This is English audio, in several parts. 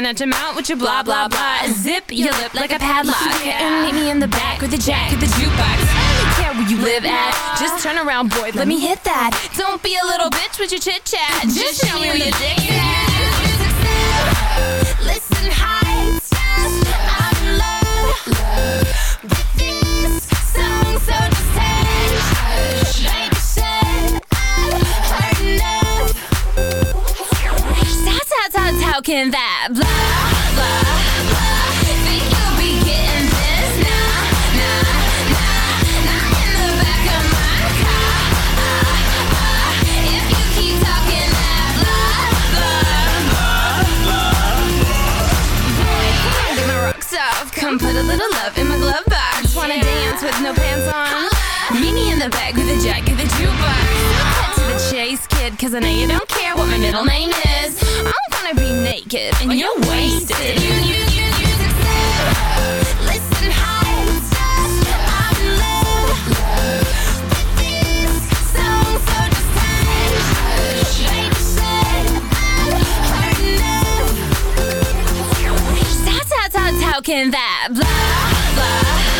Coming at your mouth with your blah blah blah. Zip your lip like a padlock. And meet me in the back with the jack of the jukebox. I don't care where you live at. Just turn around, boy. Let me hit that. Don't be a little bitch with your chit chat. Just show me where your dick is at. Listen high, I'm in love with this song, so how, can that blah, blah, blah Think you'll be getting this? Nah, nah, nah Not in the back of my car If you keep talking that blah, blah, blah Boy, come get my rocks off Come put a little love in my glove box Wanna dance with no pants on? Meet me in the back with a jack of the jukebox Chase, kid Cause I know you don't care what my middle name is. I'm gonna be naked and you're wasted. You, you, you, you Listen high I'm in love this. So How, how, how, how can that blah, blah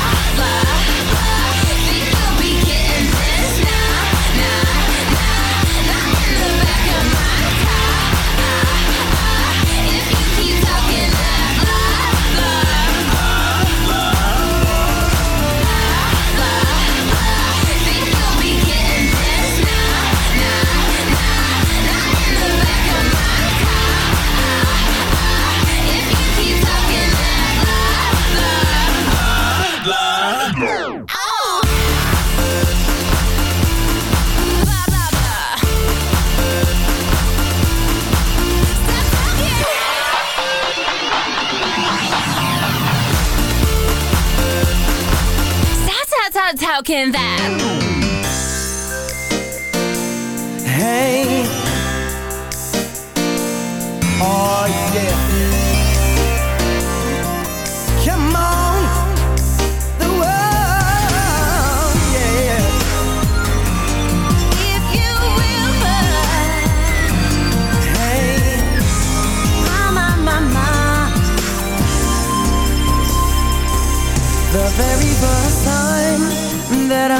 talking that.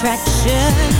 attraction.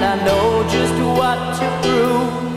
and I know just what to prove.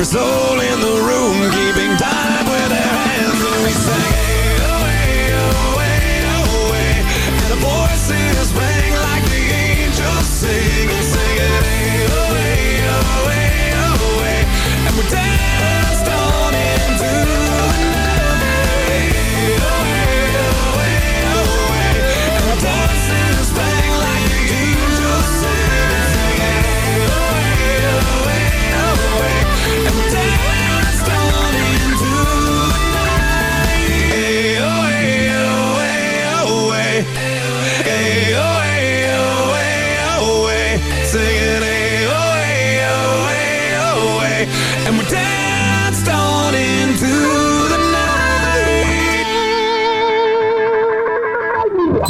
every soul in the room.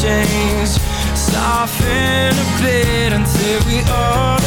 change Soften a bit until we are.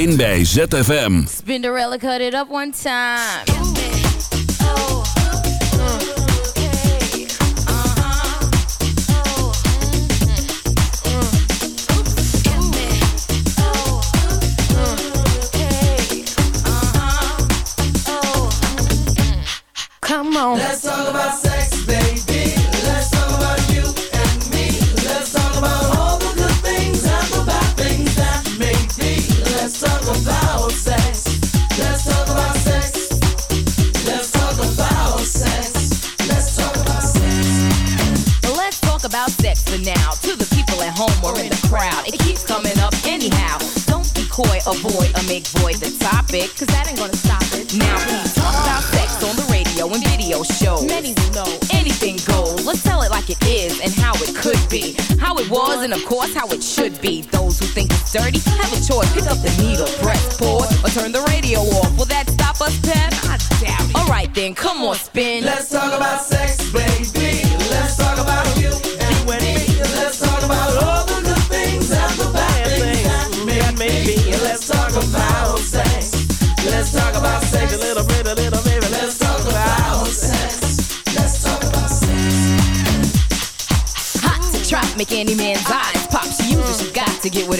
Alleen bij ZFM. Spinderella cut it up one time. Cause that ain't gonna stop it. Now, please talk about sex on the radio and video shows. Many will know anything goes. Let's tell it like it is and how it could be. How it was and, of course, how it should be. Those who think it's dirty have a choice. Pick up the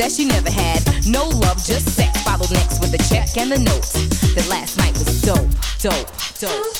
that she never had. No love, just sex. Followed next with a check and the note. That last night was dope, dope, dope.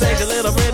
Bit, a little bit.